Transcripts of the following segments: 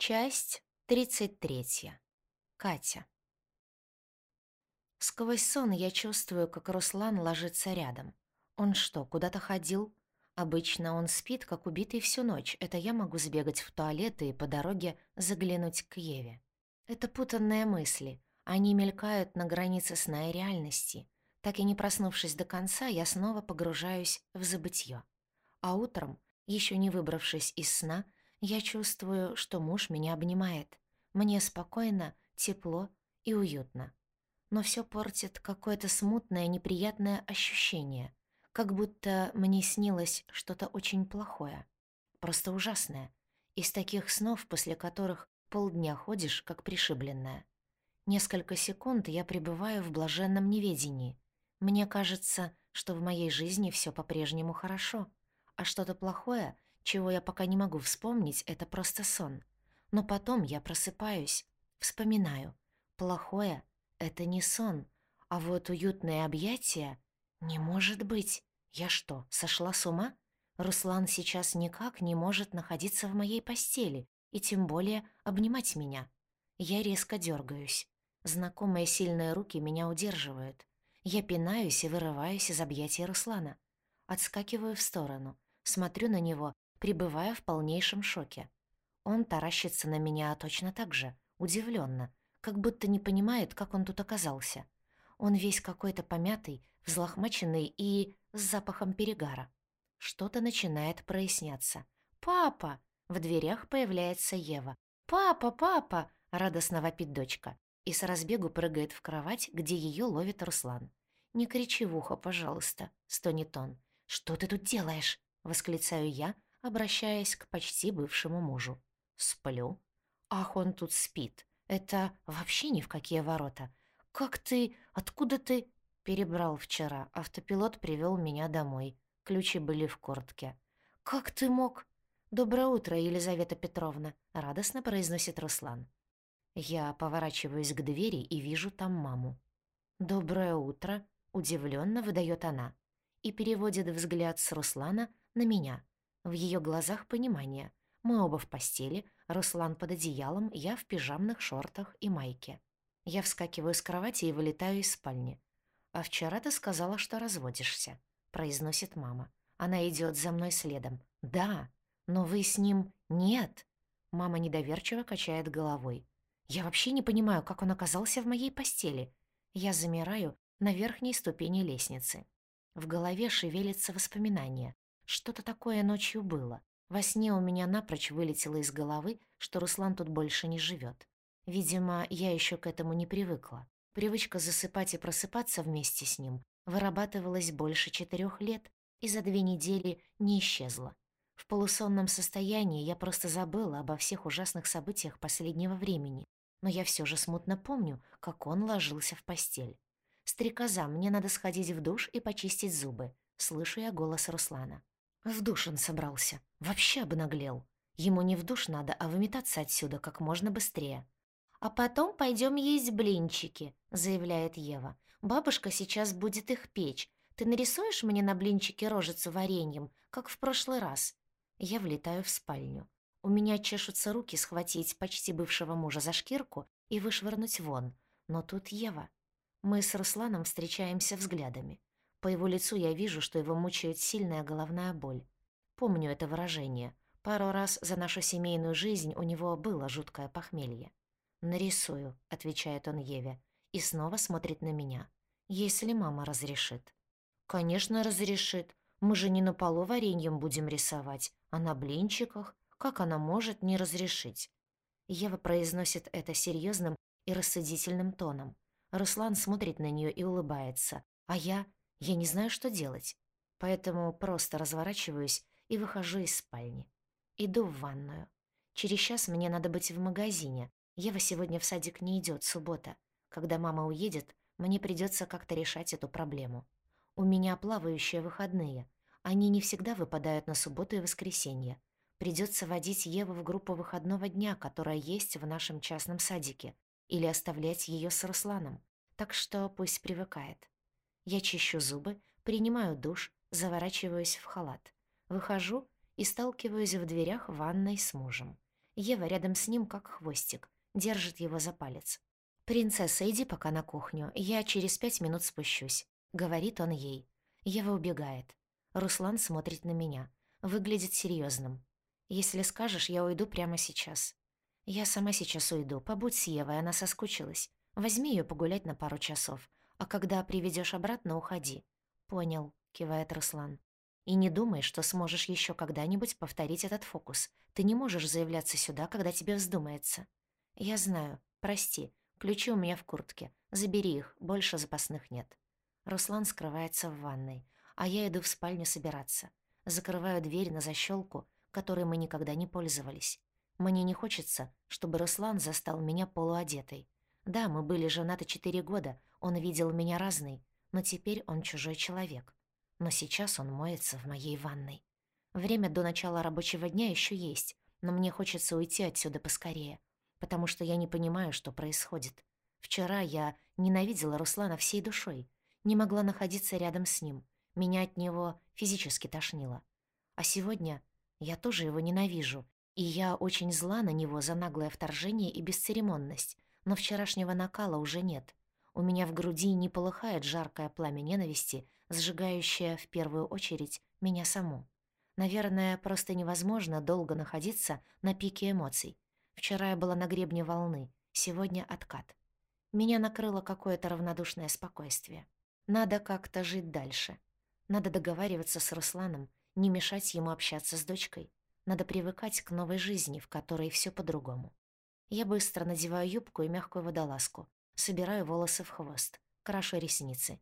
Часть 33. Катя. Сквозь сон я чувствую, как Руслан ложится рядом. Он что, куда-то ходил? Обычно он спит, как убитый всю ночь. Это я могу сбегать в туалет и по дороге заглянуть к Еве. Это путанные мысли. Они мелькают на границе сна и реальности. Так и не проснувшись до конца, я снова погружаюсь в забытье. А утром, еще не выбравшись из сна, я чувствую, что муж меня обнимает. Мне спокойно, тепло и уютно. Но все портит какое-то смутное, неприятное ощущение, как будто мне снилось что-то очень плохое. Просто ужасное. Из таких снов, после которых полдня ходишь, как пришибленная. Несколько секунд я пребываю в блаженном неведении. Мне кажется, что в моей жизни все по-прежнему хорошо, а что-то плохое — чего я пока не могу вспомнить, это просто сон. Но потом я просыпаюсь, вспоминаю. Плохое — это не сон, а вот уютное объятие — не может быть. Я что, сошла с ума? Руслан сейчас никак не может находиться в моей постели и тем более обнимать меня. Я резко дергаюсь. Знакомые сильные руки меня удерживают. Я пинаюсь и вырываюсь из объятий Руслана. Отскакиваю в сторону, смотрю на него пребывая в полнейшем шоке. Он таращится на меня точно так же, удивленно, как будто не понимает, как он тут оказался. Он весь какой-то помятый, взлохмаченный и с запахом перегара. Что-то начинает проясняться. «Папа!» В дверях появляется Ева. «Папа, папа!» — радостно вопит дочка. И с разбегу прыгает в кровать, где ее ловит Руслан. «Не кричи в ухо, пожалуйста», — стонет он. «Что ты тут делаешь?» — восклицаю я, обращаясь к почти бывшему мужу. «Сплю». «Ах, он тут спит. Это вообще ни в какие ворота. Как ты... Откуда ты...» Перебрал вчера. Автопилот привел меня домой. Ключи были в куртке. «Как ты мог...» «Доброе утро, Елизавета Петровна», — радостно произносит Руслан. Я поворачиваюсь к двери и вижу там маму. «Доброе утро», — удивленно выдает она и переводит взгляд с Руслана на меня. В ее глазах понимание. Мы оба в постели, Руслан под одеялом, я в пижамных шортах и майке. Я вскакиваю с кровати и вылетаю из спальни. «А вчера ты сказала, что разводишься», — произносит мама. Она идет за мной следом. «Да, но вы с ним...» «Нет». Мама недоверчиво качает головой. «Я вообще не понимаю, как он оказался в моей постели». Я замираю на верхней ступени лестницы. В голове шевелится воспоминание. Что-то такое ночью было. Во сне у меня напрочь вылетело из головы, что Руслан тут больше не живет. Видимо, я еще к этому не привыкла. Привычка засыпать и просыпаться вместе с ним вырабатывалась больше четырех лет и за две недели не исчезла. В полусонном состоянии я просто забыла обо всех ужасных событиях последнего времени, но я все же смутно помню, как он ложился в постель. «Стрекоза, мне надо сходить в душ и почистить зубы», — слышу я голос Руслана. В душ он собрался. Вообще обнаглел. Ему не в душ надо, а выметаться отсюда как можно быстрее. «А потом пойдем есть блинчики», — заявляет Ева. «Бабушка сейчас будет их печь. Ты нарисуешь мне на блинчике рожицу вареньем, как в прошлый раз?» Я влетаю в спальню. У меня чешутся руки схватить почти бывшего мужа за шкирку и вышвырнуть вон. Но тут Ева. Мы с Русланом встречаемся взглядами. По его лицу я вижу, что его мучает сильная головная боль. Помню это выражение. Пару раз за нашу семейную жизнь у него было жуткое похмелье. «Нарисую», — отвечает он Еве, и снова смотрит на меня. «Если мама разрешит». «Конечно, разрешит. Мы же не на полу вареньем будем рисовать, а на блинчиках. Как она может не разрешить?» Ева произносит это серьезным и рассудительным тоном. Руслан смотрит на нее и улыбается, а я я не знаю, что делать, поэтому просто разворачиваюсь и выхожу из спальни. Иду в ванную. Через час мне надо быть в магазине. Ева сегодня в садик не идет, суббота. Когда мама уедет, мне придется как-то решать эту проблему. У меня плавающие выходные. Они не всегда выпадают на субботу и воскресенье. Придется водить Еву в группу выходного дня, которая есть в нашем частном садике, или оставлять ее с Русланом. Так что пусть привыкает. Я чищу зубы, принимаю душ, заворачиваюсь в халат. Выхожу и сталкиваюсь в дверях ванной с мужем. Ева рядом с ним, как хвостик, держит его за палец. «Принцесса, иди пока на кухню, я через пять минут спущусь», — говорит он ей. Ева убегает. Руслан смотрит на меня. Выглядит серьезным. «Если скажешь, я уйду прямо сейчас». «Я сама сейчас уйду. Побудь с Евой, она соскучилась. Возьми ее погулять на пару часов. А когда приведешь обратно, уходи». «Понял», — кивает Руслан. «И не думай, что сможешь еще когда-нибудь повторить этот фокус. Ты не можешь заявляться сюда, когда тебе вздумается». «Я знаю. Прости. Ключи у меня в куртке. Забери их, больше запасных нет». Руслан скрывается в ванной, а я иду в спальню собираться. Закрываю дверь на защелку, которой мы никогда не пользовались. Мне не хочется, чтобы Руслан застал меня полуодетой. Да, мы были женаты четыре года, он видел меня разной, но теперь он чужой человек. Но сейчас он моется в моей ванной. Время до начала рабочего дня еще есть, но мне хочется уйти отсюда поскорее потому что я не понимаю, что происходит. Вчера я ненавидела Руслана всей душой, не могла находиться рядом с ним, меня от него физически тошнило. А сегодня я тоже его ненавижу, и я очень зла на него за наглое вторжение и бесцеремонность, но вчерашнего накала уже нет. У меня в груди не полыхает жаркое пламя ненависти, сжигающее в первую очередь меня саму. Наверное, просто невозможно долго находиться на пике эмоций. Вчера я была на гребне волны, сегодня откат. Меня накрыло какое-то равнодушное спокойствие. Надо как-то жить дальше. Надо договариваться с Русланом, не мешать ему общаться с дочкой. Надо привыкать к новой жизни, в которой все по-другому. Я быстро надеваю юбку и мягкую водолазку, собираю волосы в хвост, крашу ресницы.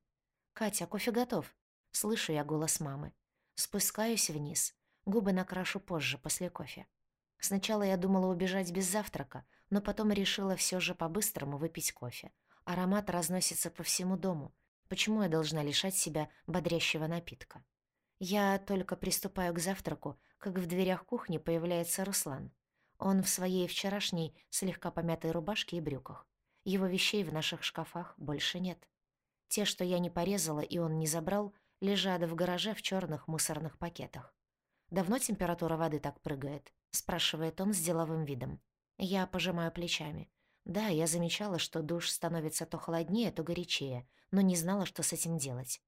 «Катя, кофе готов?» Слышу я голос мамы. Спускаюсь вниз. Губы накрашу позже, после кофе. Сначала я думала убежать без завтрака, но потом решила все же по-быстрому выпить кофе. Аромат разносится по всему дому. Почему я должна лишать себя бодрящего напитка? Я только приступаю к завтраку, как в дверях кухни появляется Руслан. Он в своей вчерашней слегка помятой рубашке и брюках. Его вещей в наших шкафах больше нет. Те, что я не порезала и он не забрал, лежат в гараже в черных мусорных пакетах. Давно температура воды так прыгает? спрашивает он с деловым видом. Я пожимаю плечами. Да, я замечала, что душ становится то холоднее, то горячее, но не знала, что с этим делать.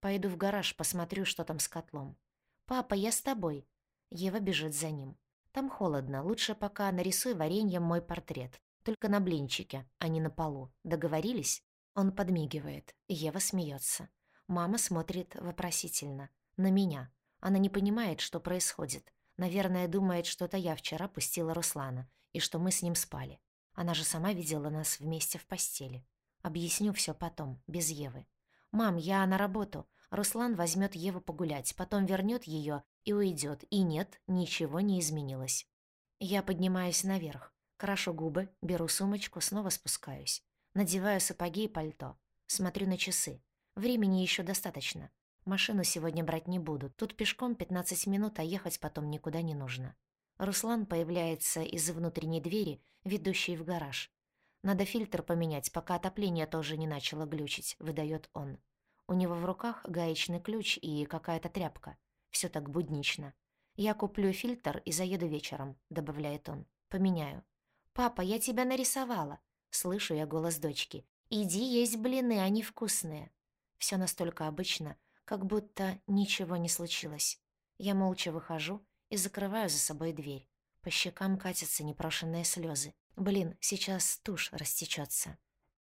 Пойду в гараж, посмотрю, что там с котлом. «Папа, я с тобой». Ева бежит за ним. «Там холодно, лучше пока нарисуй вареньем мой портрет. Только на блинчике, а не на полу. Договорились?» Он подмигивает. Ева смеется. Мама смотрит вопросительно. На меня. Она не понимает, что происходит. Наверное, думает, что это я вчера пустила Руслана, и что мы с ним спали. Она же сама видела нас вместе в постели. Объясню все потом, без Евы. «Мам, я на работу. Руслан возьмет Еву погулять, потом вернет ее и уйдет. И нет, ничего не изменилось». Я поднимаюсь наверх, крашу губы, беру сумочку, снова спускаюсь. Надеваю сапоги и пальто. Смотрю на часы. Времени еще достаточно. Машину сегодня брать не буду. Тут пешком 15 минут, а ехать потом никуда не нужно. Руслан появляется из внутренней двери, ведущей в гараж. Надо фильтр поменять, пока отопление тоже не начало глючить, выдает он. У него в руках гаечный ключ и какая-то тряпка. Все так буднично. Я куплю фильтр и заеду вечером, добавляет он. Поменяю. Папа, я тебя нарисовала. Слышу я голос дочки. Иди есть блины, они вкусные. Все настолько обычно, как будто ничего не случилось. Я молча выхожу и закрываю за собой дверь. По щекам катятся непрошенные слезы. Блин, сейчас тушь растечется.